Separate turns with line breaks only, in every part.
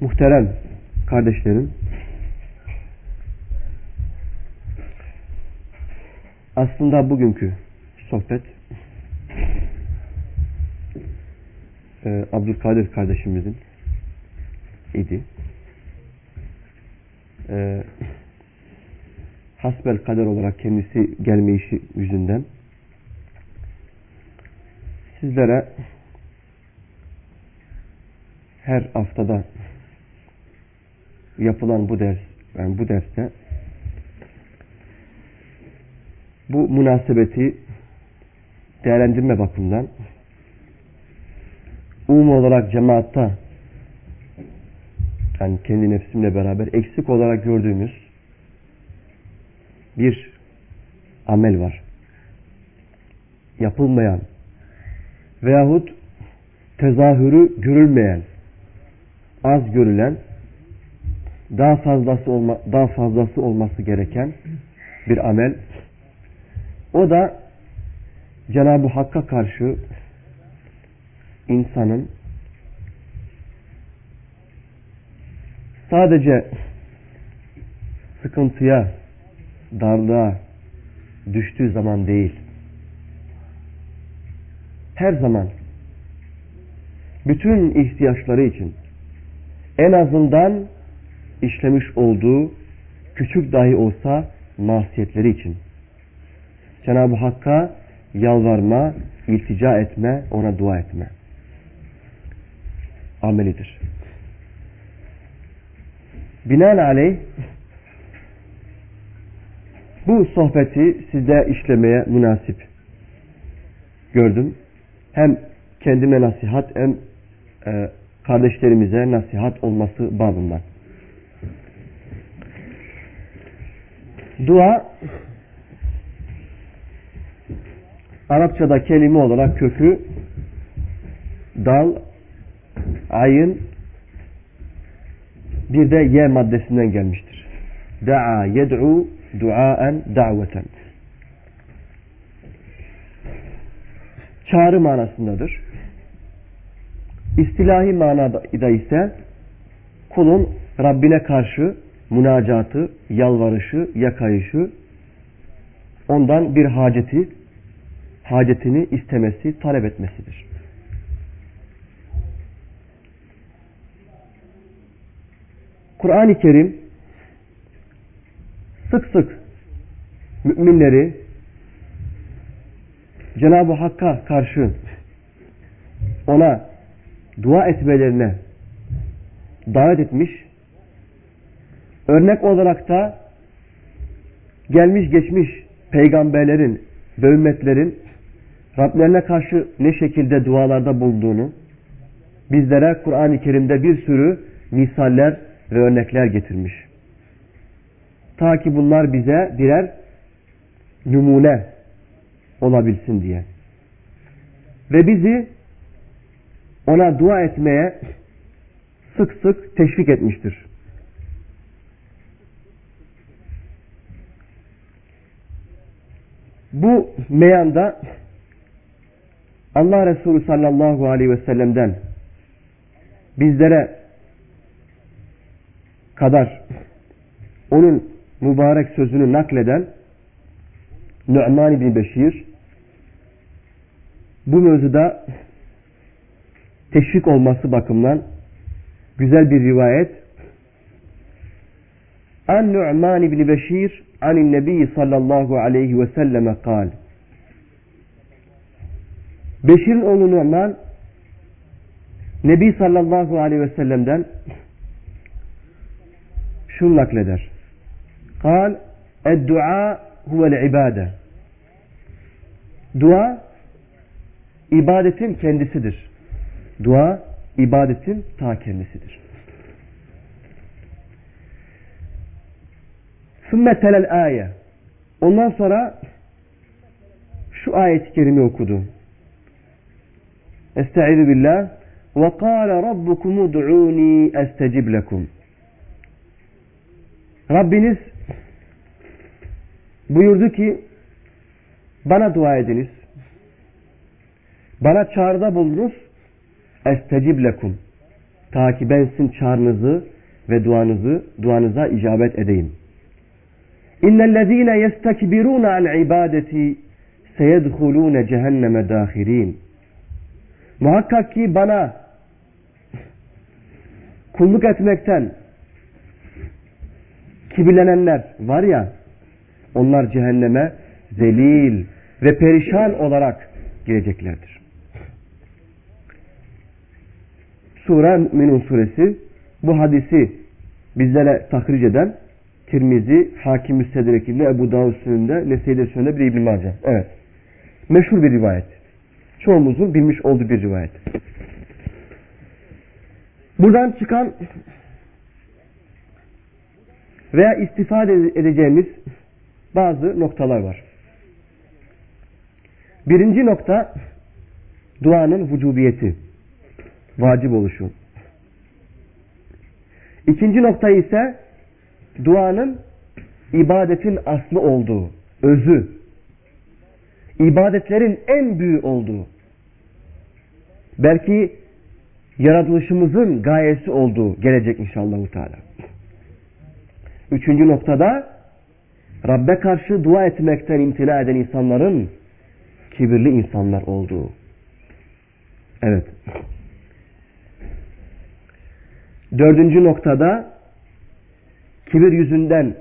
Muhterem kardeşlerim, aslında bugünkü sohbet e, Abdülkadir kardeşimizin idi. E, hasbel kader olarak kendisi gelme işi yüzünden sizlere her haftada yapılan bu ders yani bu derste bu münasebeti değerlendirme bakımından umum olarak cemaatta yani kendi nefsimle beraber eksik olarak gördüğümüz bir amel var. Yapılmayan veyahut tezahürü görülmeyen az görülen daha fazlası olma, daha fazlası olması gereken bir amel. O da Cenab-ı Hakk'a karşı insanın sadece sıkıntıya, darlığa düştüğü zaman değil, her zaman bütün ihtiyaçları için en azından işlemiş olduğu küçük dahi olsa masiyetleri için Cenab-ı Hakk'a yalvarma, iltica etme, ona dua etme amelidir. Binaenaleyh bu sohbeti size işlemeye münasip gördüm. Hem kendime nasihat hem e, kardeşlerimize nasihat olması babından. Dua Arapçada kelime olarak kökü dal, ayın bir de ye maddesinden gelmiştir. Da'a yed'u duaen da'veten. Çağrı manasındadır. İstilahi manada ise kulun Rabbine karşı münacatı, yalvarışı, yakayışı, ondan bir haceti, hacetini istemesi, talep etmesidir. Kur'an-ı Kerim sık sık müminleri Cenab-ı Hakk'a karşı ona dua etmelerine davet etmiş. Örnek olarak da gelmiş geçmiş peygamberlerin ve ümmetlerin Rablerine karşı ne şekilde dualarda bulduğunu bizlere Kur'an-ı Kerim'de bir sürü misaller ve örnekler getirmiş. Ta ki bunlar bize birer numune olabilsin diye. Ve bizi ona dua etmeye sık sık teşvik etmiştir. Bu meyanda Allah Resulü sallallahu aleyhi ve sellem'den bizlere kadar onun mübarek sözünü nakleden Nu'man bin Beşir bu mevzuda teşvik olması bakımından güzel bir rivayet. An Nu'man bin Beşir anin Nebi sallallahu aleyhi ve selleme kal Beşir'in oğlu Nu'man Nebi sallallahu aleyhi ve sellem'den şunu nakleder. Kal Eddua huvel ibade. Dua ibadetin kendisidir. Dua ibadetin ta kendisidir. Sümme telel ayet. Ondan sonra şu ayet-i kerime okudu. Estaizu billah. Ve kâle rabbukum ud'ûni estecib lekum. Rabbiniz buyurdu ki bana dua ediniz. Bana çağrıda bulunuz. Estecib lekum. Ta ki ben sizin çağrınızı ve duanızı, duanıza icabet edeyim. İnnellezîne yestekbirûne an ibadeti seyedhulûne cehenneme dâhirîn. Muhakkak ki bana kulluk etmekten kibirlenenler var ya onlar cehenneme zelil ve perişan olarak gireceklerdir. Sure Mü'minun suresi bu hadisi bizlere tahric eden Tirmizi, Hakim Müstedrek'inde, Ebu Davud Sünün'de, Nese'de Sünün'de bir İbn-i. Evet. Meşhur bir rivayet. Çoğumuzun bilmiş olduğu bir rivayet. Buradan çıkan veya istifade edeceğimiz bazı noktalar var. Birinci nokta duanın vücubiyeti. Vacip oluşu. İkinci nokta ise duanın ibadetin aslı olduğu, özü. ibadetlerin en büyüğü olduğu. Belki yaratılışımızın gayesi olduğu gelecek inşallah. Teala. Üçüncü noktada Rabbe karşı dua etmekten imtina eden insanların kibirli insanlar olduğu. Evet. Dördüncü noktada kibir yüzünden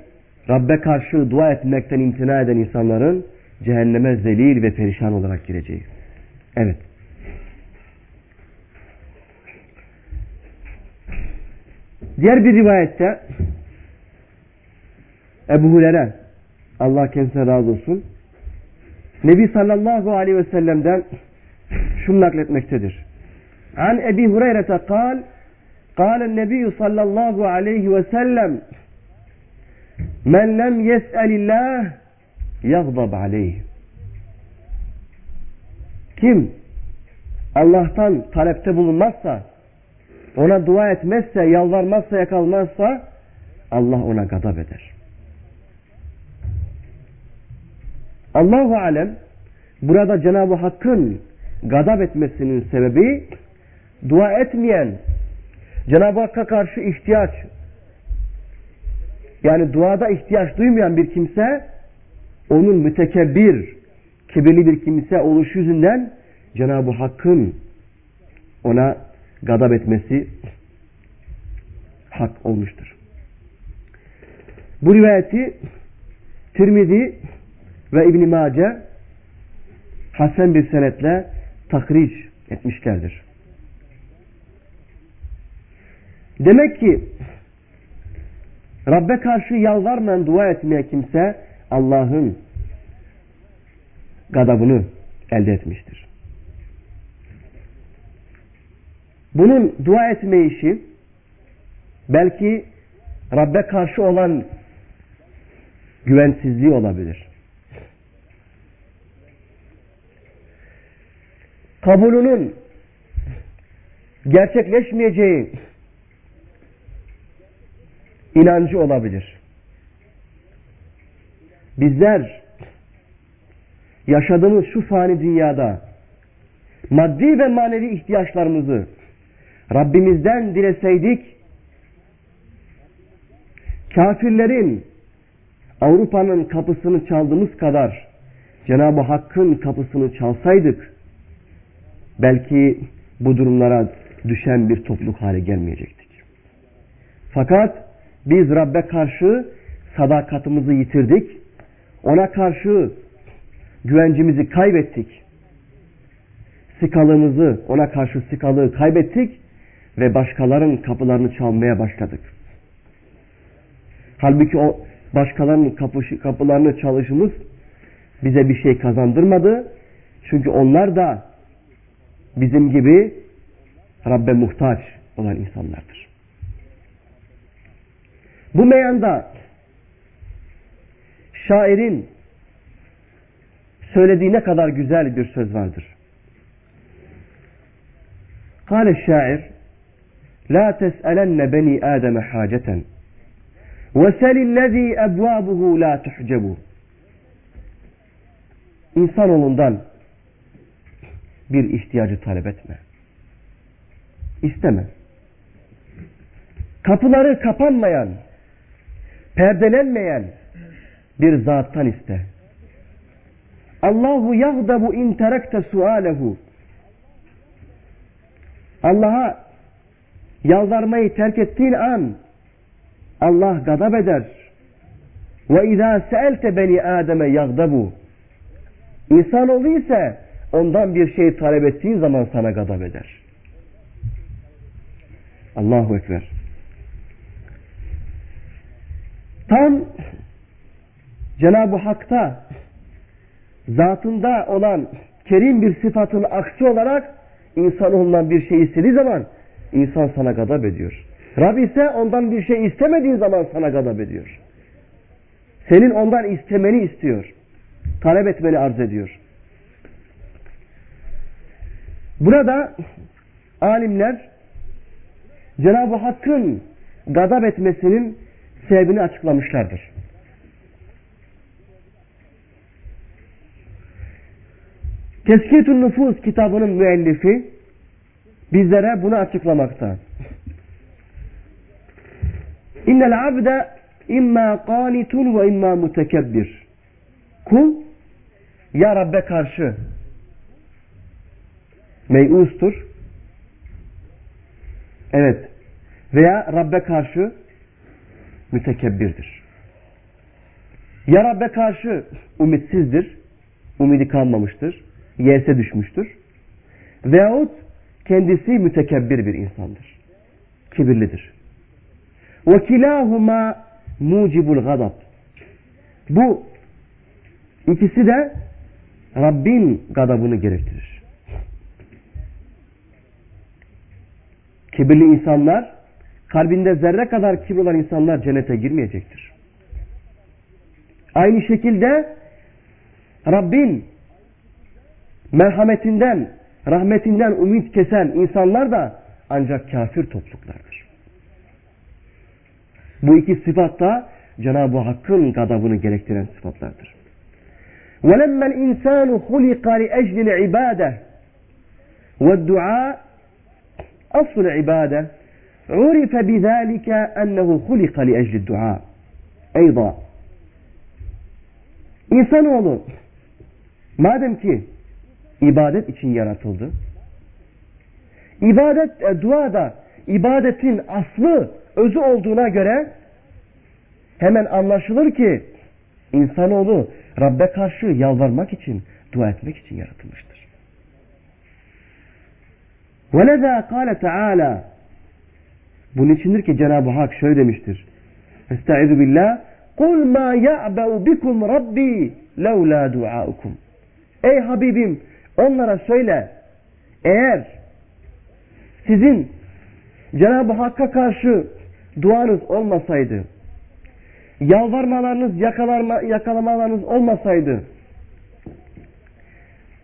Rabbe karşı dua etmekten imtina eden insanların cehenneme zelil ve perişan olarak gireceği. Evet. Diğer bir rivayette Ebu Hurer'e Allah kendisine razı olsun Nebi sallallahu aleyhi ve sellem'den şunu nakletmektedir. An Ebi Hureyre'te kal قال النبي صلى الله عليه وسلم Men lem yes'elillah yagzab aleyh. Kim Allah'tan talepte bulunmazsa, ona dua etmezse, yalvarmazsa, yakalmazsa Allah ona gazap eder. Allahu alem burada Cenab-ı Hakk'ın gazap etmesinin sebebi dua etmeyen, Cenab-ı Hakk'a karşı ihtiyaç, yani duada ihtiyaç duymayan bir kimse onun mütekebbir, kibirli bir kimse oluşu yüzünden Cenab-ı Hakk'ın ona gadap etmesi hak olmuştur. Bu rivayeti Tirmizi ve İbn Mace hasen bir senetle takriç etmişlerdir. Demek ki Rabbe karşı yalvarmayan dua etmeye kimse Allah'ın gadabını elde etmiştir. Bunun dua etme işi belki Rabbe karşı olan güvensizliği olabilir. Kabulünün gerçekleşmeyeceği inancı olabilir. Bizler yaşadığımız şu fani dünyada maddi ve manevi ihtiyaçlarımızı Rabbimizden dileseydik kafirlerin Avrupa'nın kapısını çaldığımız kadar Cenab-ı Hakk'ın kapısını çalsaydık belki bu durumlara düşen bir topluluk hale gelmeyecektik. Fakat biz Rabbe karşı sadakatimizi yitirdik. Ona karşı güvencimizi kaybettik. Sikalığımızı, ona karşı sikalığı kaybettik ve başkalarının kapılarını çalmaya başladık. Halbuki o başkalarının kapışı, kapılarını çalışımız bize bir şey kazandırmadı. Çünkü onlar da bizim gibi Rabbe muhtaç olan insanlardır. Bu meyanda şairin söylediği ne kadar güzel bir söz vardır. Kale şair La tes'elenne beni Adem'e haceten ve selillezî ebvâbuhu la tuhcebu İnsanoğlundan bir ihtiyacı talep etme. İsteme. Kapıları kapanmayan perdelenmeyen bir zattan iste. Allahu yagdabu in terekte sualehu. Allah'a yalvarmayı terk ettiğin an Allah gadab eder. Ve izâ seelte beni Adem'e yagdabu. İnsanoğlu ise ondan bir şey talep ettiğin zaman sana gadab eder. Allahu Ekber. Tam Cenab-ı Hak'ta zatında olan kerim bir sıfatın aksi olarak insanoğlundan bir şey istediği zaman insan sana gadab ediyor. Rab ise ondan bir şey istemediğin zaman sana gadab ediyor. Senin ondan istemeni istiyor. Talep etmeni arz ediyor. Burada alimler Cenab-ı Hakk'ın gadab etmesinin sebebini açıklamışlardır. Teskiyetün Nüfus kitabının müellifi bizlere bunu açıklamakta. İnnel abde imma qanitun ve imma mutekebbir. Kul ya Rabbe karşı meyustur. Evet. Veya Rabbe karşı mütekebbirdir. Ya Rabbe karşı umitsizdir. Umidi kalmamıştır. Yese düşmüştür. Veyahut kendisi mütekebbir bir insandır. Kibirlidir. وَكِلَاهُمَا mucibul gadab. Bu ikisi de Rabbin gadabını gerektirir. Kibirli insanlar, kalbinde zerre kadar kibir olan insanlar cennete girmeyecektir. Aynı şekilde Rabbin merhametinden, rahmetinden umut kesen insanlar da ancak kafir topluluklardır. Bu iki sıfat da Cenab-ı Hakk'ın gadabını gerektiren sıfatlardır. وَلَمَّا الْاِنْسَانُ خُلِقَ لِأَجْلِ الْعِبَادَةِ وَالدُّعَاء أصل العبادة عرف بذلك أنه خلق لأجل الدعاء أيضا İnsanoğlu madem ki ibadet için yaratıldı ibadet e, dua da ibadetin aslı özü olduğuna göre hemen anlaşılır ki insanoğlu Rabbe karşı yalvarmak için, dua etmek için yaratılmıştır. وَلَذَا قَالَ تَعَالَى bunun içindir ki Cenab-ı Hak şöyle demiştir. Estaizu billah. Kul ma ya'be'u bikum rabbi levla duaukum. Ey Habibim onlara söyle. Eğer sizin Cenab-ı Hakk'a karşı duanız olmasaydı, yalvarmalarınız, yakalarma, yakalamalarınız olmasaydı,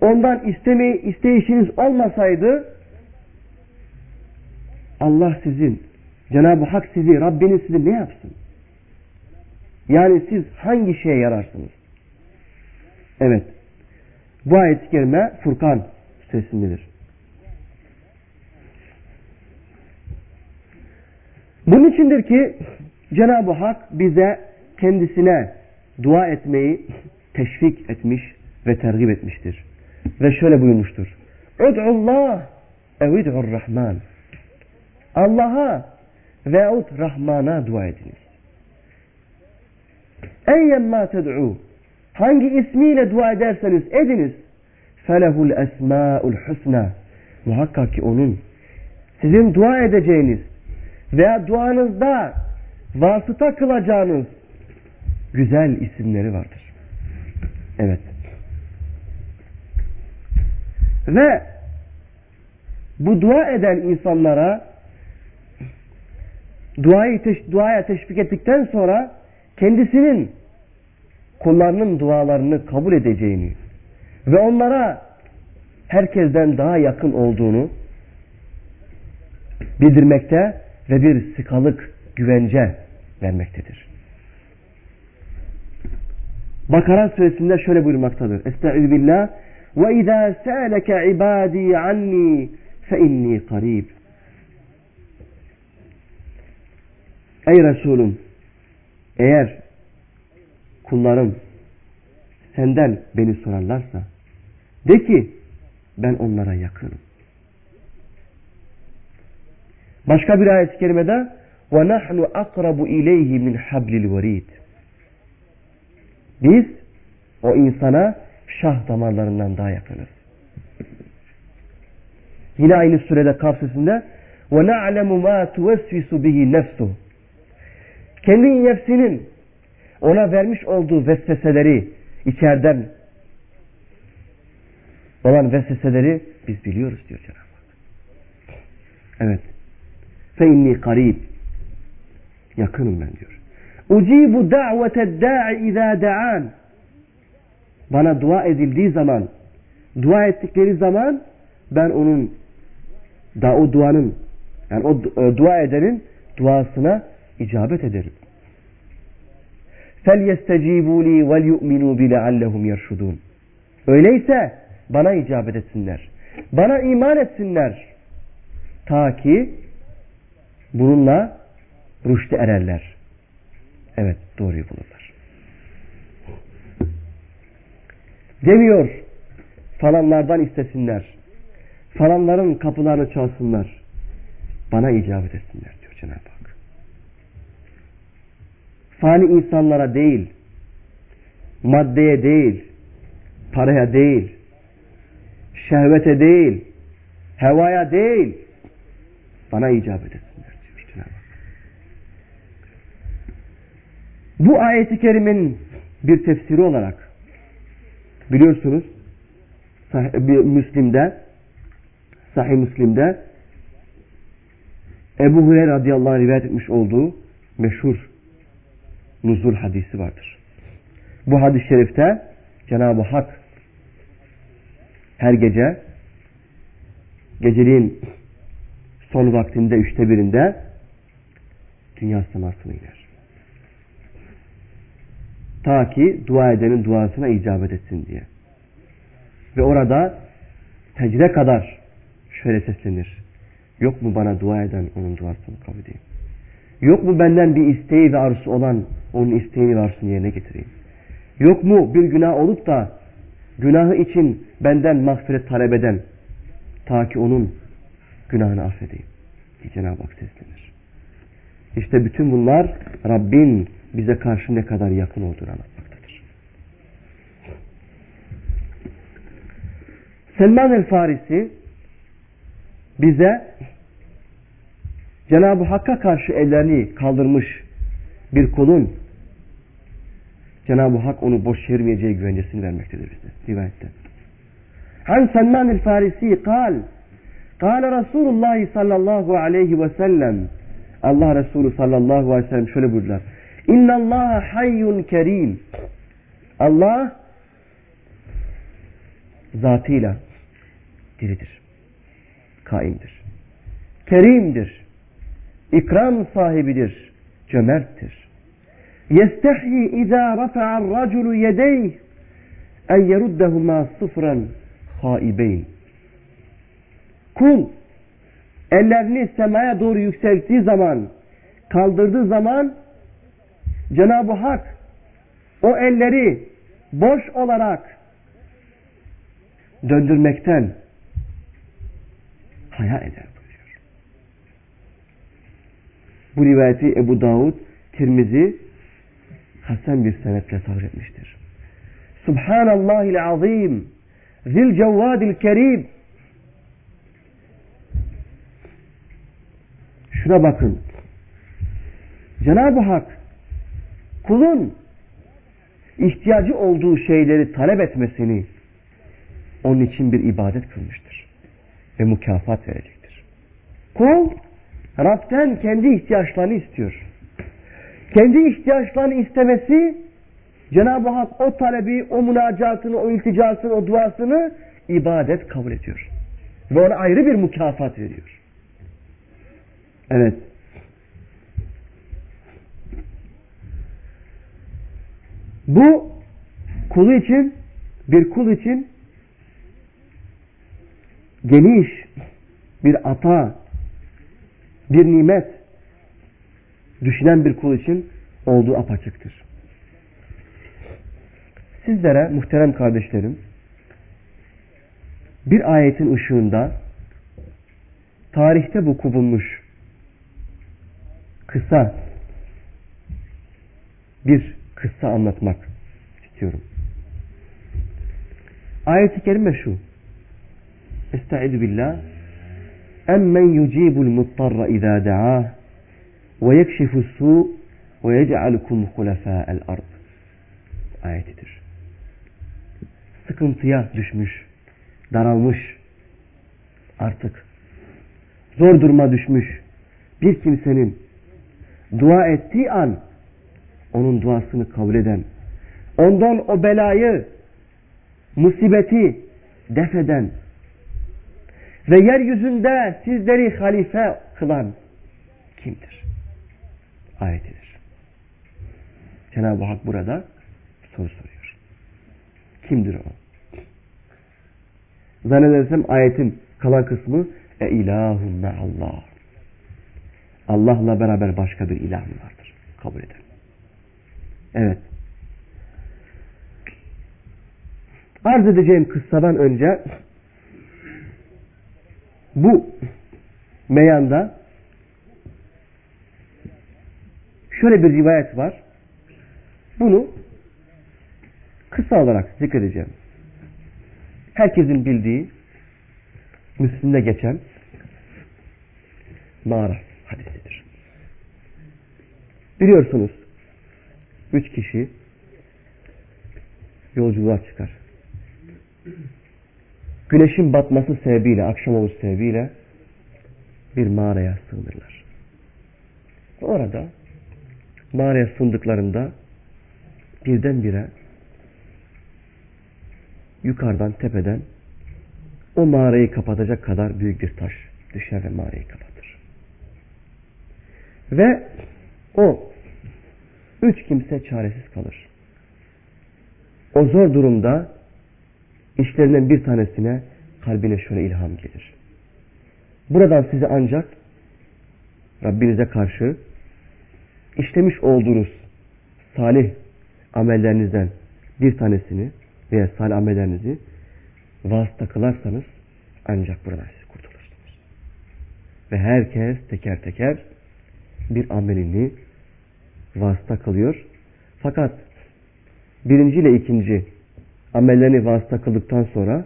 ondan isteme, isteyişiniz olmasaydı, Allah sizin Cenab-ı Hak sizi, Rabbiniz sizi ne yapsın? Yani siz hangi şeye yararsınız? Evet. Bu ayet-i kerime Furkan suresindedir. Bunun içindir ki Cenab-ı Hak bize kendisine dua etmeyi teşvik etmiş ve tergip etmiştir. Ve şöyle buyurmuştur. Ud'ullah ev rahman. Allah'a veyahut Rahman'a dua ediniz. Eyyemma ted'u. Hangi ismiyle dua ederseniz ediniz. Felehul esma'ul husna. Muhakkak ki onun sizin dua edeceğiniz veya duanızda vasıta kılacağınız güzel isimleri vardır. Evet. Ve bu dua eden insanlara duayı teş duaya teşvik ettikten sonra kendisinin kullarının dualarını kabul edeceğini ve onlara herkesten daha yakın olduğunu bildirmekte ve bir sıkalık güvence vermektedir. Bakara suresinde şöyle buyurmaktadır. Estaizu billah ve izâ sâleke ibâdî anni fe inni karib. Ey Resulüm eğer kullarım senden beni sorarlarsa de ki ben onlara yakınım. Başka bir ayet-i kerimede وَنَحْنُ أَقْرَبُ اِلَيْهِ مِنْ حَبْلِ الْوَرِيدِ Biz o insana şah damarlarından daha yakınız. Yine aynı surede Kaf sesinde وَنَعْلَمُ مَا تُوَسْوِسُ بِهِ نَفْسُهُ kendi nefsinin ona vermiş olduğu vesveseleri içeriden olan vesveseleri biz biliyoruz diyor Cenab-ı Hak. Evet. Fe inni karib. Yakınım ben diyor. Ucibu da'vete da'i izâ da'an. Bana dua edildiği zaman, dua ettikleri zaman ben onun da o duanın yani o e, dua edenin duasına icabet ederim. فَلْيَسْتَجِيبُوا لِي وَلْيُؤْمِنُوا بِلَعَلَّهُمْ يَرْشُدُونَ Öyleyse bana icabet etsinler. Bana iman etsinler. Ta ki bununla rüşte ererler. Evet doğruyu bulurlar. Demiyor falanlardan istesinler. Falanların kapılarını çalsınlar. Bana icabet etsinler diyor Cenab-ı Hak. Fani insanlara değil, maddeye değil, paraya değil, şehvete değil, hevaya değil, bana icabet etsinler diyor Cenab-ı Hak. Bu ayeti kerimin bir tefsiri olarak biliyorsunuz Müslim'de Sahih Müslim'de Ebu Hureyre radıyallahu anh rivayet etmiş olduğu meşhur nuzul hadisi vardır. Bu hadis-i şerifte Cenab-ı Hak her gece geceliğin son vaktinde üçte birinde dünya semasına iner. Ta ki dua edenin duasına icabet etsin diye. Ve orada tecre kadar şöyle seslenir. Yok mu bana dua eden onun duasını kabul edeyim? Yok mu benden bir isteği ve arzusu olan onun isteğini ve arzusunu yerine getireyim? Yok mu bir günah olup da günahı için benden mağfiret talep eden ta ki onun günahını affedeyim. Cenab-ı Hak seslenir. İşte bütün bunlar Rabbin bize karşı ne kadar yakın olduğunu anlatmaktadır. Selman el Farisi bize Cenab-ı Hakk'a karşı ellerini kaldırmış bir kulun Cenab-ı Hak onu boş çevirmeyeceği güvencesini vermektedir bize rivayette. Han Selman el Farisi kal Kale Resulullah sallallahu aleyhi ve sellem Allah Resulü sallallahu aleyhi ve sellem şöyle buyurdular. İnna Allah hayyun kerim. Allah zatıyla diridir. Kaimdir. Kerimdir. İkram sahibidir. Cömerttir. Yestehyi izâ rafa'ar raculu yedeyh en yeruddehuma sıfran haibeyn. Kul ellerini semaya doğru yükselttiği zaman, kaldırdığı zaman Cenab-ı Hak o elleri boş olarak döndürmekten haya eder Bu rivayeti Ebu Davud, Tirmizi Hasan bir senetle sahih etmiştir. Subhanallahil azim zil cevvadil kerim Şuna bakın. Cenab-ı Hak kulun ihtiyacı olduğu şeyleri talep etmesini onun için bir ibadet kılmıştır. Ve mükafat verecektir. Kul Rab'den kendi ihtiyaçlarını istiyor. Kendi ihtiyaçlarını istemesi Cenab-ı Hak o talebi, o münacatını, o ilticasını, o duasını ibadet kabul ediyor. Ve ona ayrı bir mükafat veriyor. Evet. Bu kulu için bir kul için geniş bir ata, bir nimet düşünen bir kul için olduğu apaçıktır. Sizlere muhterem kardeşlerim bir ayetin ışığında tarihte bu bulmuş kısa bir kıssa anlatmak istiyorum. Ayet-i kerime şu. Estaizu billah. Muttarra izâ da'âh ve yekşifus su ve yec'alukum hulefâ'el ard. Ayetidir. Sıkıntıya düşmüş, daralmış, artık zor duruma düşmüş bir kimsenin dua ettiği an onun duasını kabul eden, ondan o belayı, musibeti defeden ve yeryüzünde sizleri halife kılan kimdir? Ayetidir. Cenab-ı Hak burada soru soruyor. Kimdir o? Zannedersem ayetin kalan kısmı e ilahun Allah. Allah'la beraber başka bir ilah mı vardır? Kabul edelim. Evet. Arz edeceğim kıssadan önce bu meyanda şöyle bir rivayet var. Bunu kısa olarak zikredeceğim. Herkesin bildiği Müslüm'de geçen mağara hadisidir. Biliyorsunuz üç kişi yolculuğa çıkar. Güneşin batması sebebiyle, akşam olması sebebiyle bir mağaraya sığınırlar. Orada mağaraya sığındıklarında birdenbire yukarıdan tepeden o mağarayı kapatacak kadar büyük bir taş düşer ve mağarayı kapatır. Ve o üç kimse çaresiz kalır. O zor durumda işlerinden bir tanesine kalbine şöyle ilham gelir. Buradan size ancak Rabbinize karşı işlemiş olduğunuz salih amellerinizden bir tanesini veya salih amellerinizi vasıta kılarsanız ancak buradan siz kurtulursunuz. Ve herkes teker teker bir amelini vasıta kılıyor. Fakat birinci ile ikinci amellerini vasıta kıldıktan sonra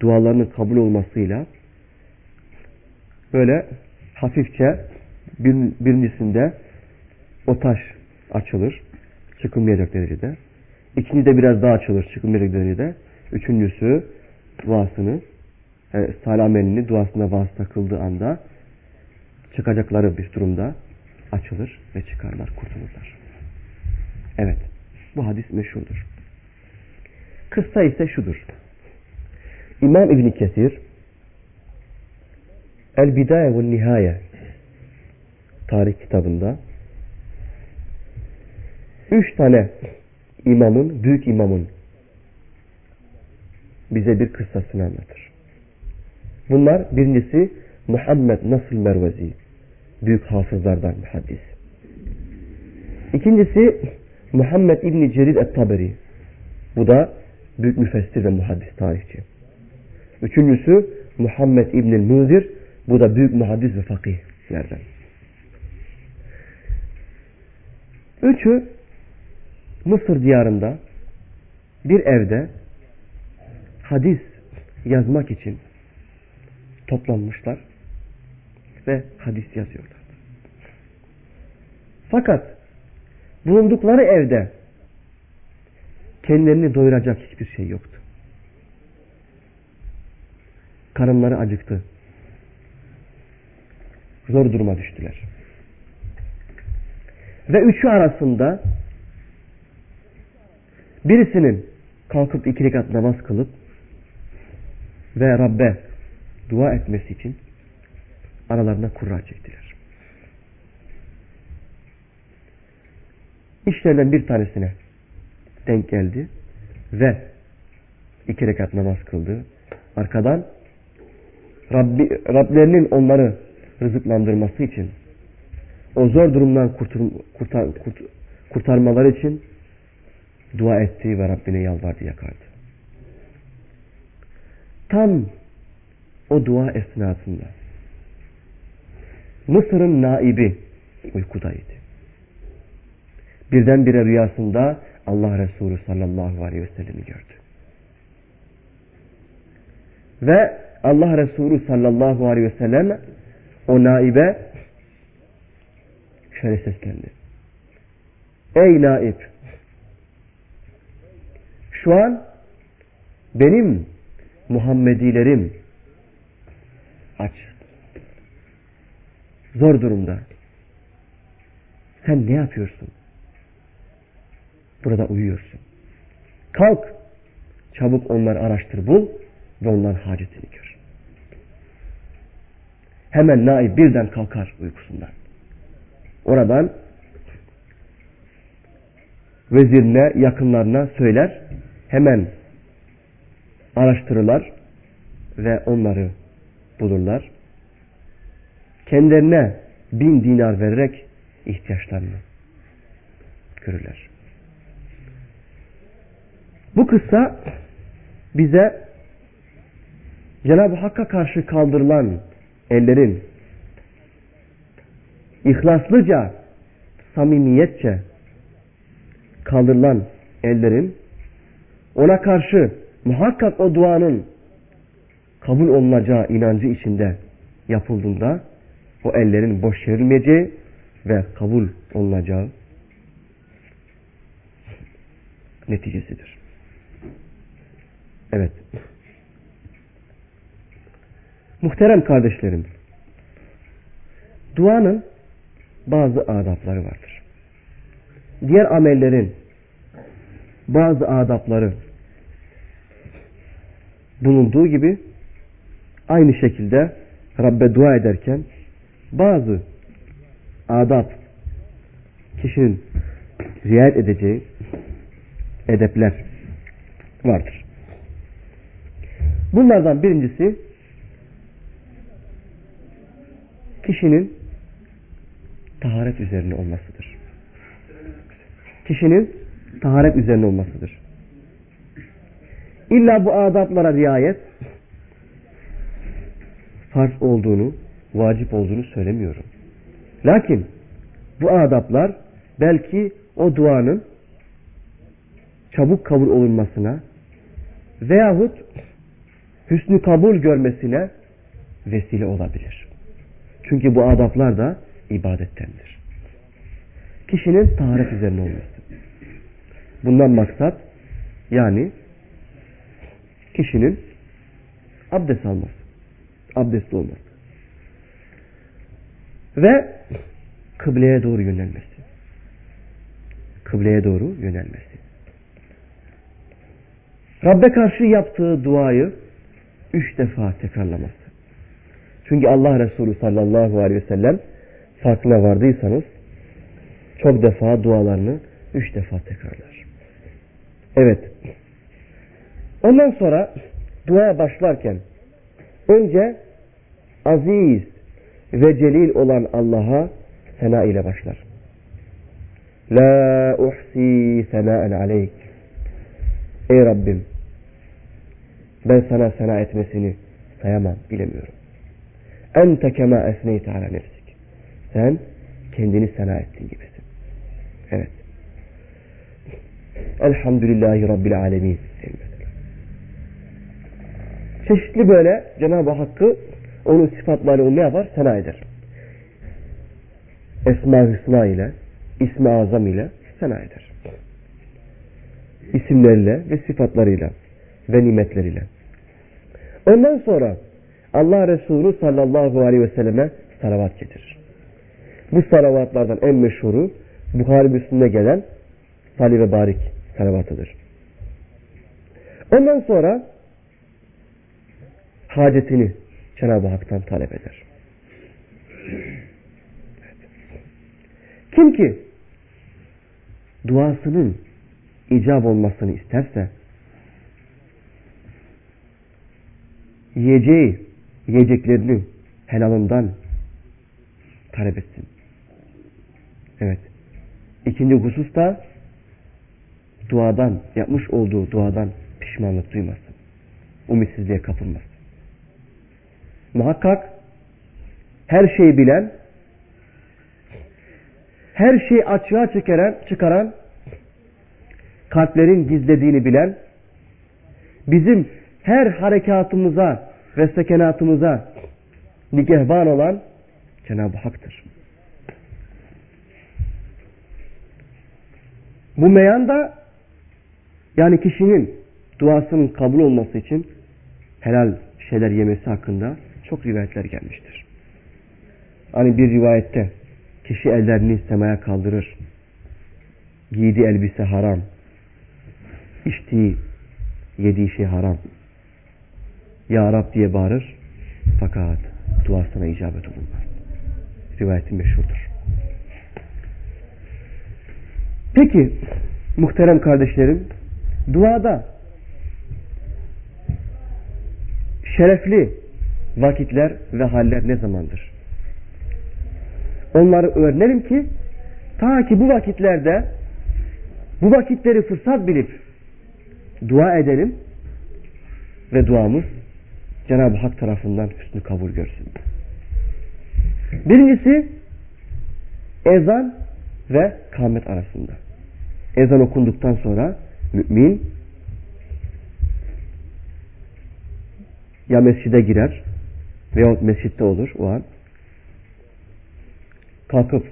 dualarının kabul olmasıyla böyle hafifçe bir, birincisinde o taş açılır. Çıkılmayacak derecede. İkinci de biraz daha açılır. Çıkılmayacak derecede. Üçüncüsü duasını e, salih amelini duasına vasıta kıldığı anda çıkacakları bir durumda açılır ve çıkarlar, kurtulurlar. Evet. Bu hadis meşhurdur. Kıssa ise şudur. İmam İbni Kesir El Bidaye ve Nihaye tarih kitabında üç tane imamın, büyük imamın bize bir kıssasını anlatır. Bunlar birincisi Muhammed Nasıl Mervezi büyük hafızlardan muhaddis. İkincisi Muhammed İbni Cerir Et-Taberi. Bu da büyük müfessir ve muhaddis tarihçi. Üçüncüsü Muhammed İbni Munzir. Bu da büyük muhaddis ve fakihlerden. Üçü Mısır diyarında bir evde hadis yazmak için toplanmışlar ve hadis yazıyorlar. Fakat bulundukları evde kendilerini doyuracak hiçbir şey yoktu. Karınları acıktı. Zor duruma düştüler. Ve üçü arasında Birisinin kalkıp iki rekat namaz kılıp ve Rabbe dua etmesi için aralarına kurra çektiler. İşlerden bir tanesine denk geldi ve iki rekat namaz kıldı. Arkadan Rabbi, Rablerinin onları rızıklandırması için o zor durumdan kurtul, kurtar, kurt, kurtarmaları için dua etti ve Rabbine yalvardı yakardı. Tam o dua esnasında Mısır'ın naibi uykudaydı. Birdenbire rüyasında Allah Resulü sallallahu aleyhi ve sellem'i gördü. Ve Allah Resulü sallallahu aleyhi ve sellem o naibe şöyle seslendi. Ey naib şu an benim Muhammedilerim aç. Zor durumda. Sen ne yapıyorsun? Burada uyuyorsun. Kalk. Çabuk onları araştır bul ve onların hacetini gör. Hemen naib birden kalkar uykusundan. Oradan vezirine, yakınlarına söyler. Hemen araştırırlar ve onları bulurlar. Kendilerine bin dinar vererek ihtiyaçlarını görürler. Bu kıssa bize Cenab-ı Hakk'a karşı kaldırılan ellerin ihlaslıca, samimiyetçe kaldırılan ellerin ona karşı muhakkak o duanın kabul olunacağı inancı içinde yapıldığında o ellerin boş çevrilmeyeceği ve kabul olunacağı neticesidir. Evet. Muhterem kardeşlerim, duanın bazı adapları vardır. Diğer amellerin bazı adapları bulunduğu gibi aynı şekilde Rabbe dua ederken bazı adap kişinin riayet edeceği edepler vardır. Bunlardan birincisi kişinin taharet üzerine olmasıdır. Kişinin taharet üzerine olmasıdır. İlla bu adaplara riayet farz olduğunu, vacip olduğunu söylemiyorum. Lakin bu adaplar belki o duanın çabuk kabul olunmasına veyahut hüsnü kabul görmesine vesile olabilir. Çünkü bu adaplar da ibadettendir. Kişinin taharet üzerine olması. Bundan maksat yani kişinin abdest alması. Abdestli olması. Ve kıbleye doğru yönelmesi. Kıbleye doğru yönelmesi. Rabbe karşı yaptığı duayı üç defa tekrarlaması. Çünkü Allah Resulü sallallahu aleyhi ve sellem farkına vardıysanız çok defa dualarını üç defa tekrarlar. Evet. Ondan sonra duaya başlarken önce aziz ve celil olan Allah'a sena ile başlar. La uhsi senaen aleyk. Ey Rabbim ben sana sena etmesini sayamam, bilemiyorum. Ente kema esneyte ala nefsik. Sen kendini sena ettiğin gibisin. Evet. Elhamdülillahi Rabbil alemin. Çeşitli böyle Cenab-ı Hakk'ı onun sıfatlarını ne yapar? Sena eder. Esma Hüsna ile, İsmi Azam ile sena eder. İsimleriyle ve sıfatlarıyla ve nimetleriyle. Ondan sonra Allah Resulü sallallahu aleyhi ve selleme salavat getirir. Bu salavatlardan en meşhuru Bukhari Müslim'de gelen Salih ve Barik salavatıdır. Ondan sonra hacetini Cenab-ı Hak'tan talep eder. Kim ki duasının icap olmasını isterse yiyeceği yiyeceklerini helalından talep etsin. Evet. İkinci husus da duadan, yapmış olduğu duadan pişmanlık duymasın. Umitsizliğe kapılmasın. Muhakkak her şeyi bilen, her şeyi açığa çıkaran, çıkaran, kalplerin gizlediğini bilen, bizim her harekatımıza ve sekenatımıza nigehban olan Cenab-ı Hak'tır. Bu meyanda yani kişinin duasının kabul olması için helal şeyler yemesi hakkında çok rivayetler gelmiştir. Hani bir rivayette kişi ellerini semaya kaldırır. Giydiği elbise haram. içtiği, yediği şey haram. Ya Rab diye bağırır. Fakat duasına icabet olunmaz. Rivayeti meşhurdur. Peki muhterem kardeşlerim duada şerefli vakitler ve haller ne zamandır? Onları öğrenelim ki ta ki bu vakitlerde bu vakitleri fırsat bilip dua edelim ve duamız Cenab-ı Hak tarafından hüsnü kabul görsün. Birincisi ezan ve kâmet arasında. Ezan okunduktan sonra mümin ya mescide girer veya mescitte olur o an. Kalkıp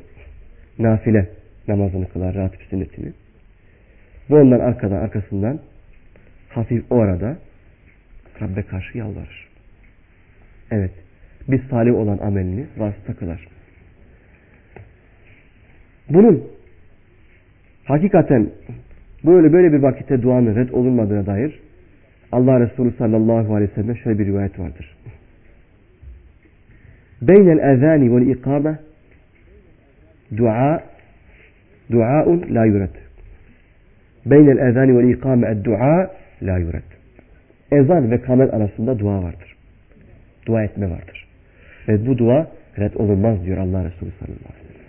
nafile namazını kılar, ratip sünnetini. Bu ondan arkadan, arkasından hafif o arada Rabbe karşı yalvarır. Evet. Bir salih olan amelini vasıta kılar. Bunun hakikaten böyle böyle bir vakitte duanın red olunmadığına dair Allah Resulü sallallahu aleyhi ve sellem şöyle bir rivayet vardır. Beynel ezani vel ikame dua duaun la yuret. Beynel ezani vel ikame dua la yuret. Ezan ve kamet arasında dua vardır. Dua etme vardır. Ve bu dua red olunmaz diyor Allah Resulü sallallahu aleyhi ve sellem.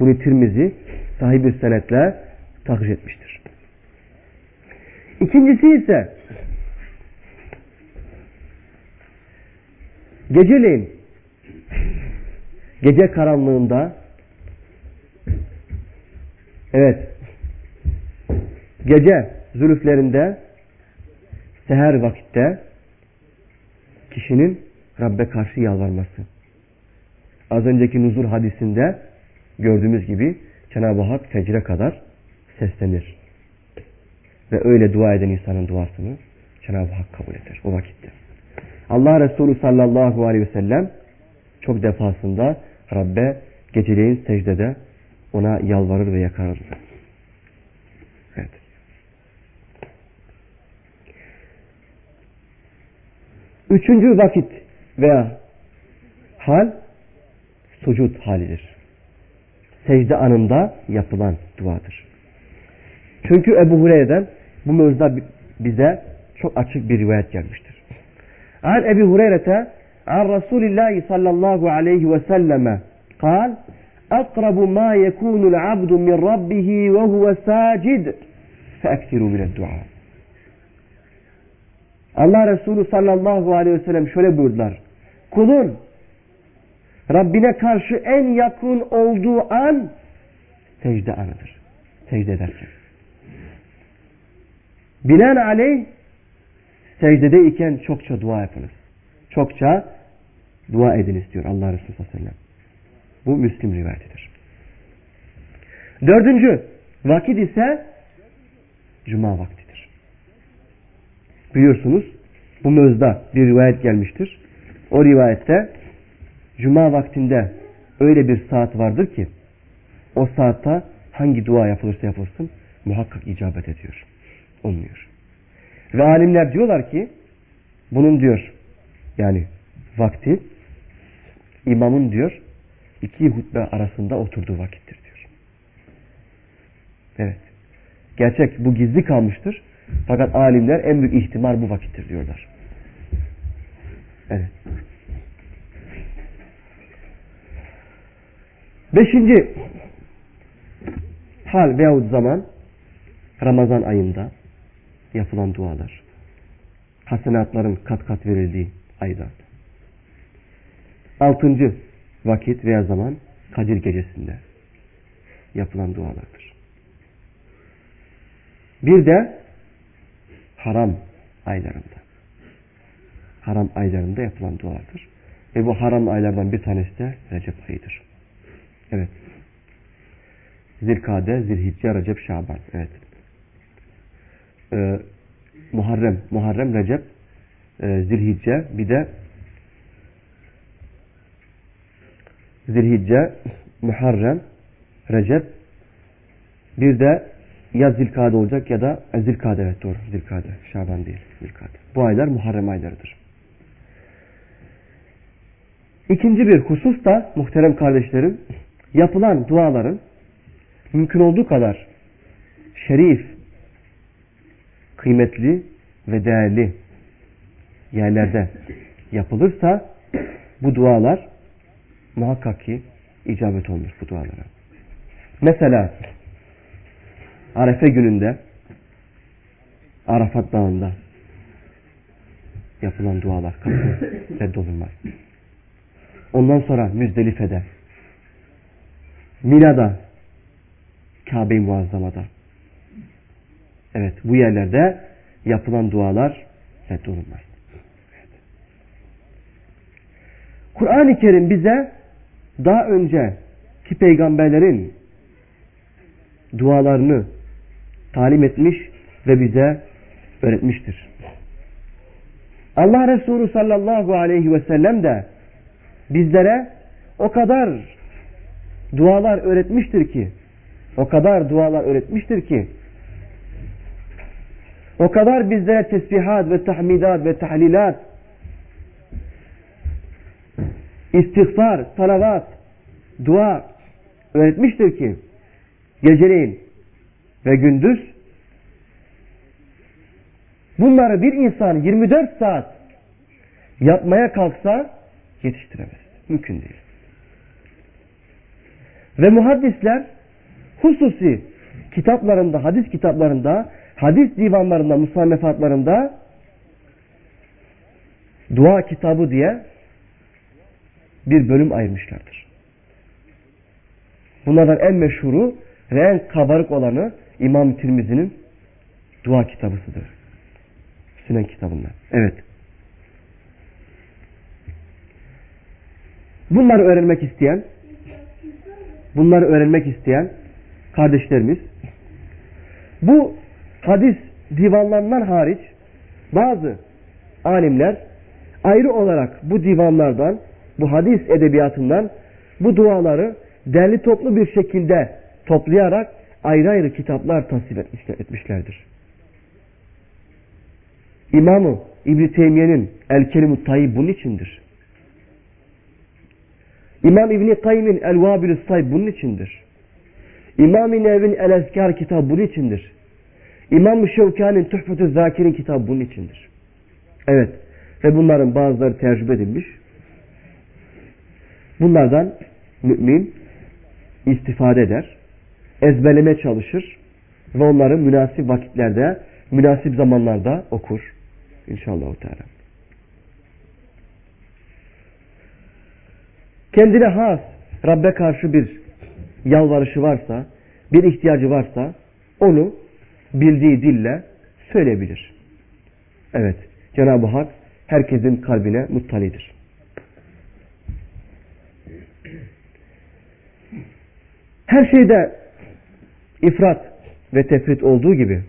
Bunu Tirmizi sahibi senetle takip etmiştir. İkincisi ise geceleyin gece karanlığında evet gece zülüflerinde seher vakitte kişinin Rabbe karşı yalvarması. Az önceki nuzul hadisinde gördüğümüz gibi Cenab-ı Hak fecre kadar seslenir. Ve öyle dua eden insanın duasını Cenab-ı Hak kabul eder o vakitte. Allah Resulü sallallahu aleyhi ve sellem çok defasında Rabbe geceleyin secdede ona yalvarır ve yakarır. Evet. Üçüncü vakit veya hal sucud halidir secde anında yapılan duadır. Çünkü Ebu Hureyre'den bu mevzuda bize çok açık bir rivayet gelmiştir. An Ebu Hureyre'te an Resulillahi sallallahu aleyhi ve selleme kal أقرب ما يكون العبد من ربه وهو ساجد فأكثروا من الدعاء Allah Resulü sallallahu aleyhi ve sellem şöyle buyurdular. Kulun Rabbine karşı en yakın olduğu an secde anıdır. Secde ederken. Binaenaleyh secdede iken çokça dua yapınız. Çokça dua ediniz diyor Allah Resulü sallallahu aleyhi ve sellem. Bu Müslim rivayetidir. Dördüncü vakit ise Cuma vaktidir. Biliyorsunuz bu mözda bir rivayet gelmiştir. O rivayette Cuma vaktinde öyle bir saat vardır ki o saatte hangi dua yapılırsa yapılsın muhakkak icabet ediyor. Olmuyor. Ve alimler diyorlar ki bunun diyor yani vakti imamın diyor iki hutbe arasında oturduğu vakittir diyor. Evet. Gerçek bu gizli kalmıştır. Fakat alimler en büyük ihtimal bu vakittir diyorlar. Evet. Beşinci hal veyahut zaman Ramazan ayında yapılan dualar. Hasenatların kat kat verildiği ayda. Altıncı vakit veya zaman Kadir gecesinde yapılan dualardır. Bir de haram aylarında. Haram aylarında yapılan dualardır. Ve bu haram aylardan bir tanesi de Recep ayıdır. Evet. Zilkade, Zilhicce, Recep, Şaban. Evet. Ee, Muharrem, Muharrem, Recep, e, Zilhicce, bir de Zilhicce, Muharrem, Recep, bir de ya Zilkade olacak ya da e, Zilkade evet doğru Zilkade. Şaban değil Zilkade. Bu aylar Muharrem aylarıdır. İkinci bir husus da muhterem kardeşlerim yapılan duaların mümkün olduğu kadar şerif, kıymetli ve değerli yerlerde yapılırsa bu dualar muhakkak ki icabet olmuş bu dualara. Mesela Arefe gününde Arafat Dağı'nda yapılan dualar reddolunmaz. Ondan sonra Müzdelife'de Mina'da Kabe-i Muazzama'da evet bu yerlerde yapılan dualar reddolunmaz. Kur'an-ı Kerim bize daha önce ki peygamberlerin dualarını talim etmiş ve bize öğretmiştir. Allah Resulü sallallahu aleyhi ve sellem de bizlere o kadar dualar öğretmiştir ki o kadar dualar öğretmiştir ki o kadar bizlere tesbihat ve tahmidat ve tahlilat istiğfar, salavat, dua öğretmiştir ki geceleyin ve gündüz bunları bir insan 24 saat yapmaya kalksa yetiştiremez. Mümkün değil. Ve muhaddisler hususi kitaplarında, hadis kitaplarında, hadis divanlarında, musannefatlarında dua kitabı diye bir bölüm ayırmışlardır. Bunlardan en meşhuru ve en kabarık olanı İmam Tirmizi'nin dua kitabısıdır. Sünen kitabından. Evet. Bunları öğrenmek isteyen bunları öğrenmek isteyen kardeşlerimiz bu hadis divanlarından hariç bazı alimler ayrı olarak bu divanlardan bu hadis edebiyatından bu duaları derli toplu bir şekilde toplayarak ayrı ayrı kitaplar tasvip etmişlerdir. İmamı İbn-i Teymiye'nin El-Kelimut Tayyib bunun içindir. İmam İbn-i Kayyim'in El-Vabilü Sayb bunun içindir. İmam-ı Nevin El-Ezkar kitabı bunun içindir. İmam-ı Şevkani'nin Tuhfetü Zakir'in kitabı bunun içindir. Evet. Ve bunların bazıları tercüme edilmiş. Bunlardan mümin istifade eder ezberleme çalışır ve onları münasip vakitlerde, münasip zamanlarda okur. İnşallah. Teala. Kendine has, Rabbe karşı bir yalvarışı varsa, bir ihtiyacı varsa onu bildiği dille söyleyebilir. Evet, Cenab-ı Hak herkesin kalbine muttalidir. Her şeyde ifrat ve tefrit olduğu gibi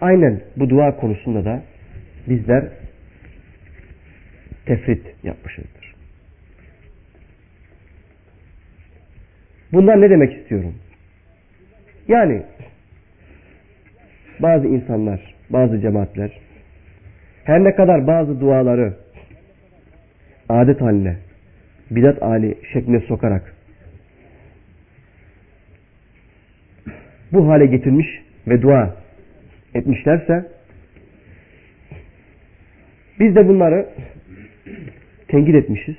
aynen bu dua konusunda da bizler tefrit yapmışızdır. Bundan ne demek istiyorum? Yani bazı insanlar, bazı cemaatler her ne kadar bazı duaları adet haline, bidat hali şekline sokarak bu hale getirmiş ve dua etmişlerse biz de bunları tenkit etmişiz.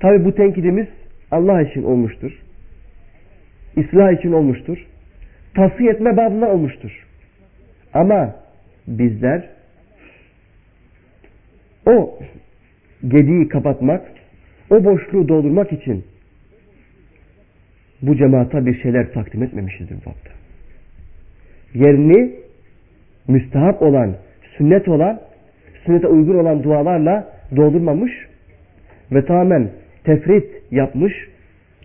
Tabi bu tenkidimiz Allah için olmuştur. İslah için olmuştur. Tasfiye etme babına olmuştur. Ama bizler o gediği kapatmak, o boşluğu doldurmak için bu cemaata bir şeyler takdim etmemişizdir bu hafta. Yerini müstahap olan, sünnet olan, sünnete uygun olan dualarla doldurmamış ve tamamen tefrit yapmış,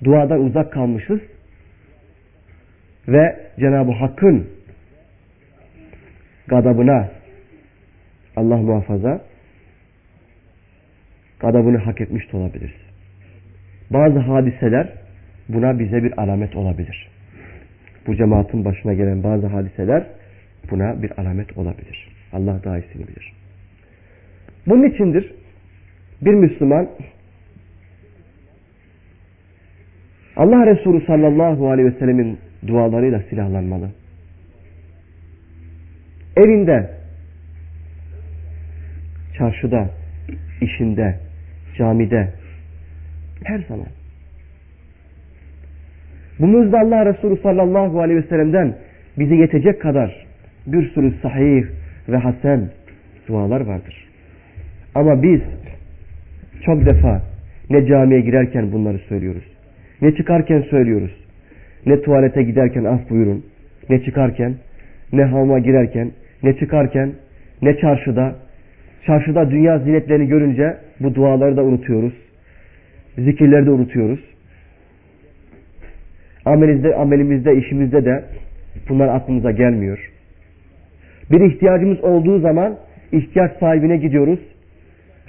duadan uzak kalmışız ve Cenab-ı Hakk'ın gadabına Allah muhafaza gadabını hak etmiş de olabiliriz. Bazı hadiseler buna bize bir alamet olabilir. Bu cemaatin başına gelen bazı hadiseler buna bir alamet olabilir. Allah daha iyisini bilir. Bunun içindir bir Müslüman Allah Resulü sallallahu aleyhi ve sellemin dualarıyla silahlanmalı. Evinde, çarşıda, işinde, camide, her zaman. Bu muzda Allah Resulü sallallahu aleyhi ve sellem'den bize yetecek kadar bir sürü sahih ve hasen dualar vardır. Ama biz çok defa ne camiye girerken bunları söylüyoruz. Ne çıkarken söylüyoruz. Ne tuvalete giderken af buyurun. Ne çıkarken, ne hamama girerken, ne çıkarken, ne çarşıda. Çarşıda dünya zinetlerini görünce bu duaları da unutuyoruz. Zikirleri de unutuyoruz. Amelimizde, amelimizde, işimizde de bunlar aklımıza gelmiyor. Bir ihtiyacımız olduğu zaman ihtiyaç sahibine gidiyoruz.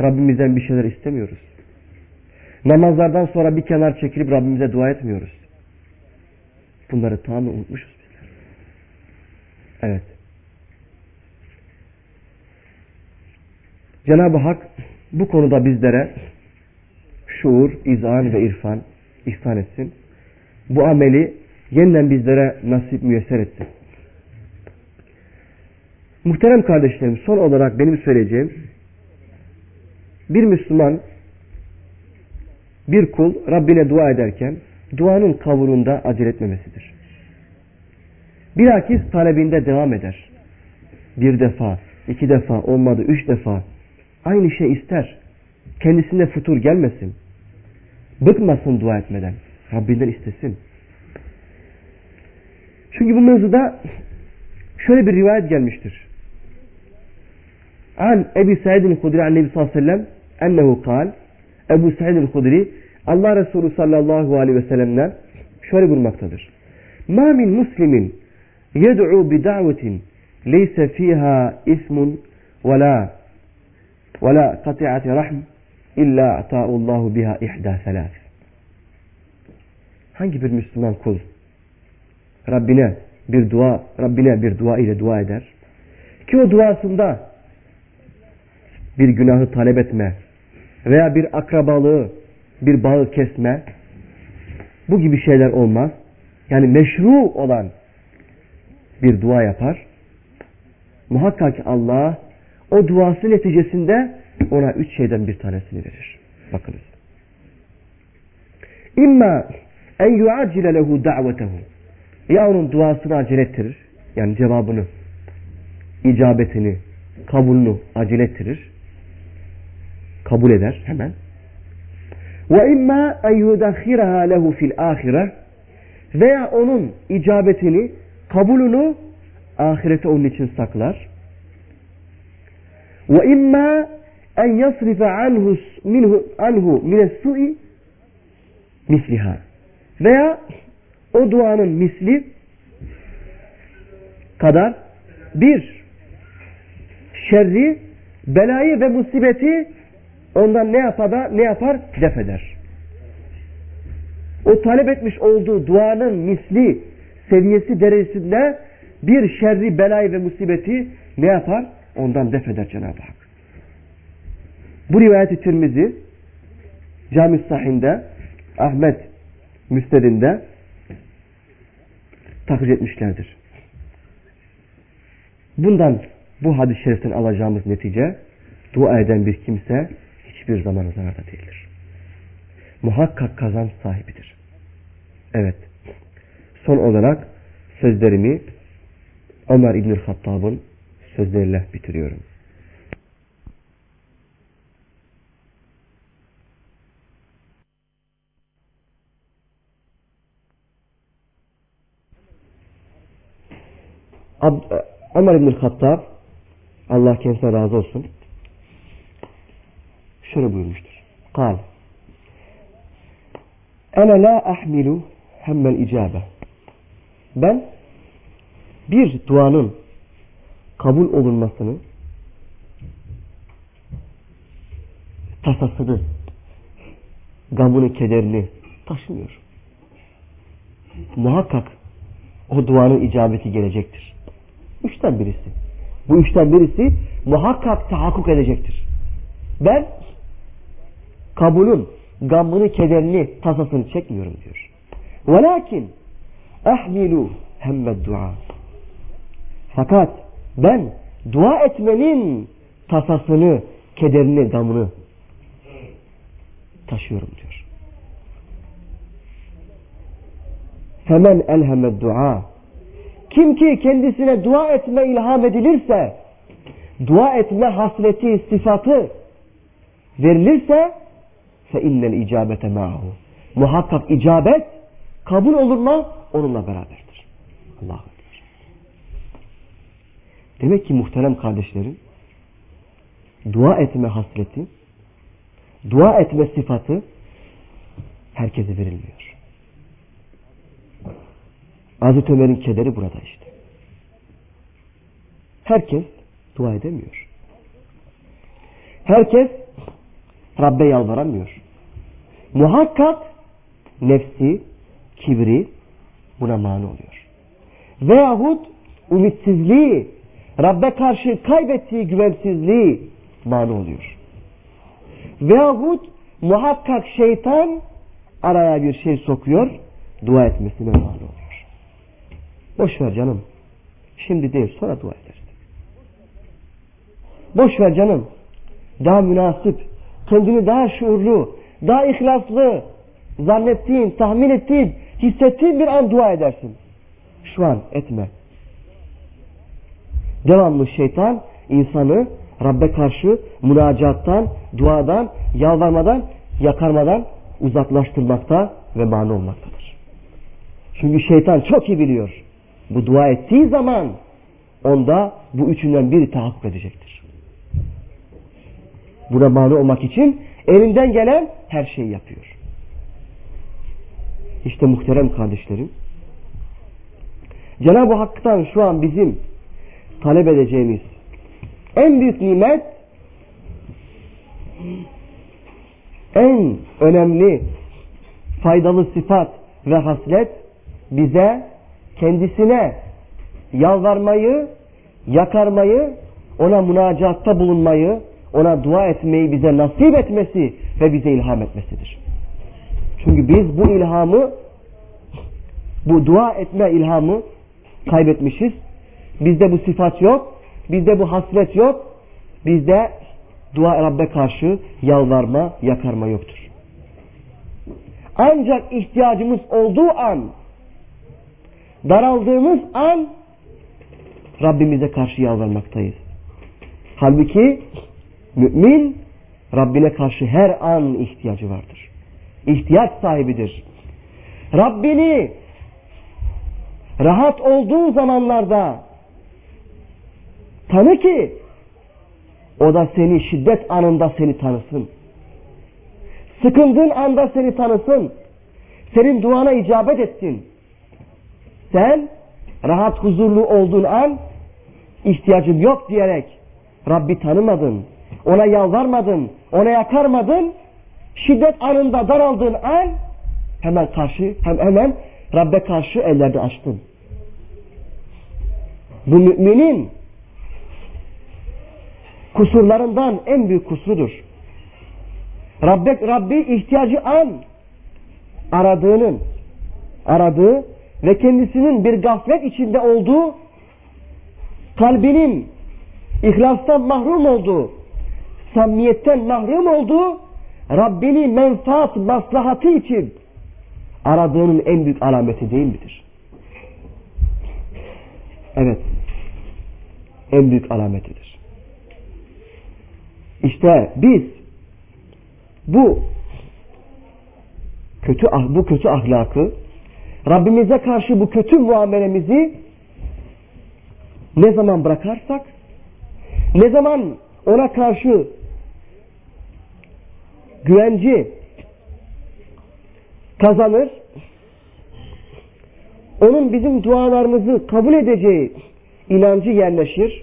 Rabbimizden bir şeyler istemiyoruz. Namazlardan sonra bir kenar çekilip Rabbimize dua etmiyoruz. Bunları tamamen unutmuşuz bizler. Evet. Cenab-ı Hak bu konuda bizlere şuur, izan ve irfan ihsan etsin. Bu ameli yeniden bizlere nasip müyesser etsin. Muhterem kardeşlerim son olarak benim söyleyeceğim bir Müslüman bir kul Rabbine dua ederken duanın kavurunda acele etmemesidir. Bilakis talebinde devam eder. Bir defa, iki defa, olmadı üç defa aynı şey ister. Kendisine futur gelmesin. Bıkmasın dua etmeden. Rabbinden istesin. Çünkü bu mevzuda şöyle bir rivayet gelmiştir. An Ebi Said'in Hudri an Nebi sallallahu aleyhi ve sellem ennehu kal Ebu Said'in Hudri Allah Resulü sallallahu aleyhi ve sellem'den şöyle buyurmaktadır. Ma min muslimin yed'u bi da'vetin leyse fiha ismun ve la ve la kati'ati rahm illa ata'ullahu biha ihda selat. Hangi bir Müslüman kul Rabbine bir dua, Rabbine bir dua ile dua eder ki o duasında bir günahı talep etme veya bir akrabalığı bir bağı kesme bu gibi şeyler olmaz. Yani meşru olan bir dua yapar. Muhakkak Allah o duası neticesinde ona üç şeyden bir tanesini verir. Bakınız. İmma en yuacile lehu da'vetehu. Ya onun duasını acele ettirir. Yani cevabını, icabetini, kabulünü acele ettirir. Kabul eder hemen. Ve imma en yudahhiraha lehu fil ahire veya onun icabetini, kabulünü ahirete onun için saklar. Ve imma en yasrife anhu minhu anhu mines su'i misliha. Veya o duanın misli kadar bir şerri, belayı ve musibeti ondan ne yapar da ne yapar? Def eder. O talep etmiş olduğu duanın misli seviyesi derecesinde bir şerri, belayı ve musibeti ne yapar? Ondan def eder Cenab-ı Hak. Bu rivayeti Tirmizi Cami Sahih'inde Ahmet Müsted'inde takip etmişlerdir. Bundan bu hadis-i şeriften alacağımız netice dua eden bir kimse hiçbir zaman zararda değildir. Muhakkak kazanç sahibidir. Evet. Son olarak sözlerimi Ömer İbnül Hattab'ın sözleriyle bitiriyorum. Ab Ömer İbnül Hattab Allah kendisine razı olsun şöyle buyurmuştur. Kal Ene la ahmilu hemmel icabe Ben bir duanın kabul olunmasını tasasını gamını kederini taşımıyor. Muhakkak o duanın icabeti gelecektir. Üçten birisi. Bu üçten birisi muhakkak tahakkuk edecektir. Ben kabulün gamını, kederini, tasasını çekmiyorum diyor. Velakin ahmilu hemmed dua. Fakat ben dua etmenin tasasını, kederini, gamını taşıyorum diyor. Femen elhemed dua. Kim ki kendisine dua etme ilham edilirse, dua etme hasreti, sıfatı verilirse innel icabete ma'hu. Muhakkak icabet kabul olur mu? Onunla beraberdir. Allah'a Demek ki muhterem kardeşlerim dua etme hasreti, dua etme sıfatı herkese verilmiyor. Hazreti Ömer'in kederi burada işte. Herkes dua edemiyor. Herkes Rabbe yalvaramıyor. Muhakkak nefsi, kibri buna mani oluyor. Veyahut ümitsizliği, Rabbe karşı kaybettiği güvensizliği mani oluyor. Veyahut muhakkak şeytan araya bir şey sokuyor, dua etmesine mani oluyor. Boş ver canım. Şimdi değil sonra dua edersin. Boş ver canım. Daha münasip, kendini daha şuurlu, daha ihlaslı zannettiğin, tahmin ettiğin, hissettiğin bir an dua edersin. Şu an etme. Devamlı şeytan insanı Rabbe karşı münacattan, duadan, yalvarmadan, yakarmadan uzaklaştırmakta ve mani olmaktadır. Çünkü şeytan çok iyi biliyor. Bu dua ettiği zaman onda bu üçünden biri tahakkuk edecektir. Buna mani olmak için elinden gelen her şeyi yapıyor. İşte muhterem kardeşlerim Cenab-ı Hak'tan şu an bizim talep edeceğimiz en büyük nimet en önemli faydalı sıfat ve haslet bize kendisine yalvarmayı, yakarmayı, ona münacatta bulunmayı, ona dua etmeyi bize nasip etmesi ve bize ilham etmesidir. Çünkü biz bu ilhamı, bu dua etme ilhamı kaybetmişiz. Bizde bu sıfat yok. Bizde bu hasret yok. Bizde dua Rabbe karşı yalvarma, yakarma yoktur. Ancak ihtiyacımız olduğu an, daraldığımız an Rabbimize karşı yalvarmaktayız. Halbuki mümin Rabbine karşı her an ihtiyacı vardır. İhtiyaç sahibidir. Rabbini rahat olduğu zamanlarda Tanı ki o da seni şiddet anında seni tanısın. Sıkıldığın anda seni tanısın. Senin duana icabet etsin. Sen rahat huzurlu olduğun an ihtiyacım yok diyerek Rabbi tanımadın. Ona yalvarmadın. Ona yakarmadın. Şiddet anında daraldığın an hemen karşı hem hemen Rabbe karşı ellerde açtın. Bu müminin kusurlarından en büyük kusurudur. Rabbe, Rabbi ihtiyacı an aradığının aradığı ve kendisinin bir gaflet içinde olduğu kalbinin ihlastan mahrum olduğu samimiyetten mahrum olduğu Rabbini menfaat maslahatı için aradığının en büyük alameti değil midir? Evet. En büyük alametidir. İşte biz bu kötü ah, bu kötü ahlakı Rabbimize karşı bu kötü muamelemizi ne zaman bırakarsak ne zaman ona karşı güvenci kazanır onun bizim dualarımızı kabul edeceği inancı yerleşir.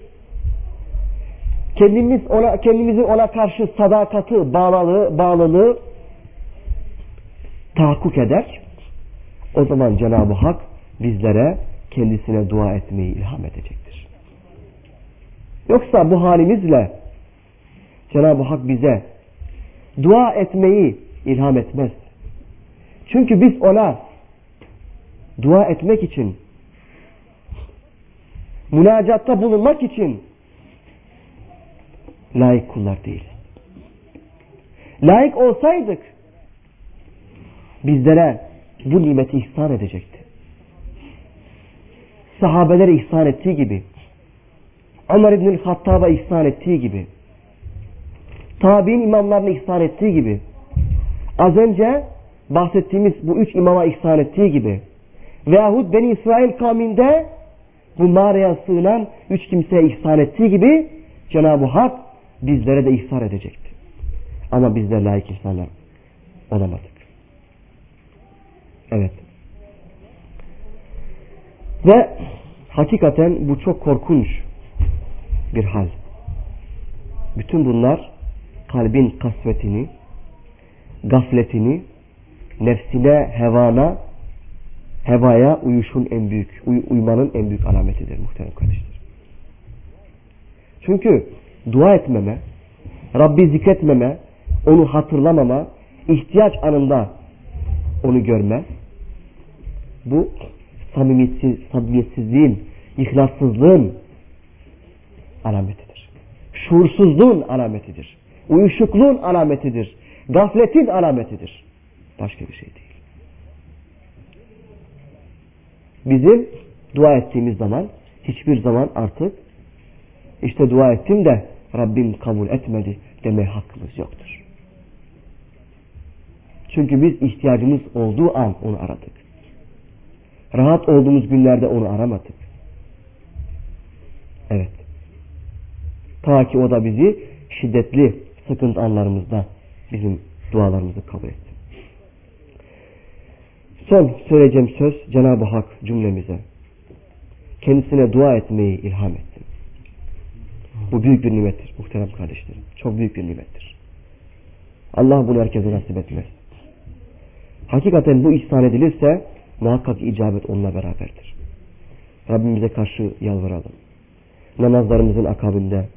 Kendimiz ona kendimizi ona karşı sadakati, bağlılığı, bağlılığı tahakkuk eder. O zaman Cenab-ı Hak bizlere kendisine dua etmeyi ilham edecektir. Yoksa bu halimizle Cenab-ı Hak bize dua etmeyi ilham etmez. Çünkü biz ona dua etmek için münacatta bulunmak için layık kullar değiliz. Layık olsaydık bizlere bu nimeti ihsan edecekti. Sahabelere ihsan ettiği gibi Ömer İbnül Hattab'a ihsan ettiği gibi tabi'in imamlarına ihsan ettiği gibi az önce bahsettiğimiz bu üç imama ihsan ettiği gibi veyahut Beni İsrail kavminde bu mağaraya sığınan üç kimseye ihsan ettiği gibi Cenab-ı Hak bizlere de ihsan edecekti. Ama bizler layık insanlar olamadık. Evet. Ve hakikaten bu çok korkunç bir hal. Bütün bunlar kalbin kasvetini, gafletini, nefsine, hevana, hevaya uyuşun en büyük, uy uymanın en büyük alametidir muhterem kardeşler. Çünkü dua etmeme, Rabbi zikretmeme, onu hatırlamama, ihtiyaç anında onu görme, bu samimiyetsiz, samimiyetsizliğin, ihlassızlığın alametidir. Şuursuzluğun alametidir. Uyuşukluğun alametidir. Gafletin alametidir. Başka bir şey değil. Bizim dua ettiğimiz zaman hiçbir zaman artık işte dua ettim de Rabbim kabul etmedi demeye hakkımız yoktur. Çünkü biz ihtiyacımız olduğu an onu aradık. Rahat olduğumuz günlerde onu aramadık. Evet. Ta ki o da bizi şiddetli sıkıntı anlarımızda bizim dualarımızı kabul etti. Son söyleyeceğim söz Cenab-ı Hak cümlemize kendisine dua etmeyi ilham etti. Bu büyük bir nimettir muhterem kardeşlerim. Çok büyük bir nimettir. Allah bunu herkese nasip etmez. Hakikaten bu ihsan edilirse muhakkak icabet onunla beraberdir. Rabbimize karşı yalvaralım. Namazlarımızın akabinde,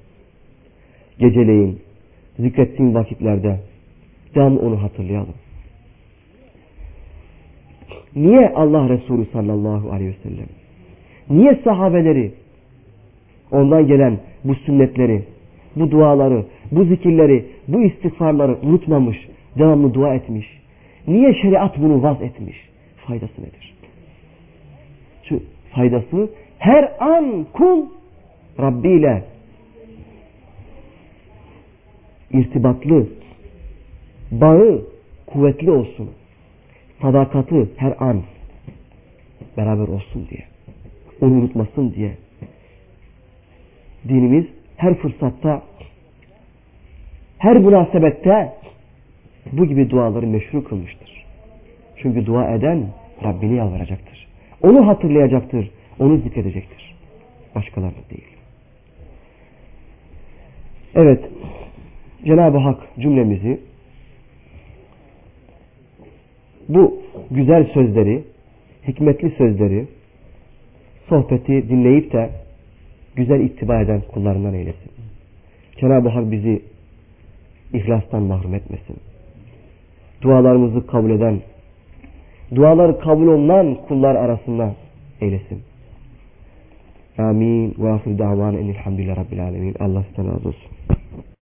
geceleyin, zikrettiğin vakitlerde devamlı onu hatırlayalım. Niye Allah Resulü sallallahu aleyhi ve sellem? Niye sahabeleri ondan gelen bu sünnetleri, bu duaları, bu zikirleri, bu istiğfarları unutmamış, devamlı dua etmiş? Niye şeriat bunu vaz etmiş? Faydası nedir? Şu faydası her an kul Rabbi ile irtibatlı, bağı kuvvetli olsun. Sadakati her an beraber olsun diye. Onu unutmasın diye. Dinimiz her fırsatta, her münasebette bu gibi duaları meşru kılmıştır. Çünkü dua eden Rabbini yalvaracaktır. Onu hatırlayacaktır. Onu zikredecektir. Başkalarını değil. Evet. Cenab-ı Hak cümlemizi bu güzel sözleri, hikmetli sözleri, sohbeti dinleyip de güzel ittiba eden kullarından eylesin. Cenab-ı Hak bizi ihlastan mahrum etmesin. Dualarımızı kabul eden, duaları kabul olunan kullar arasında eylesin. Amin. Ve ahir davan enilhamdülillah rabbil alemin. Allah sizden razı olsun.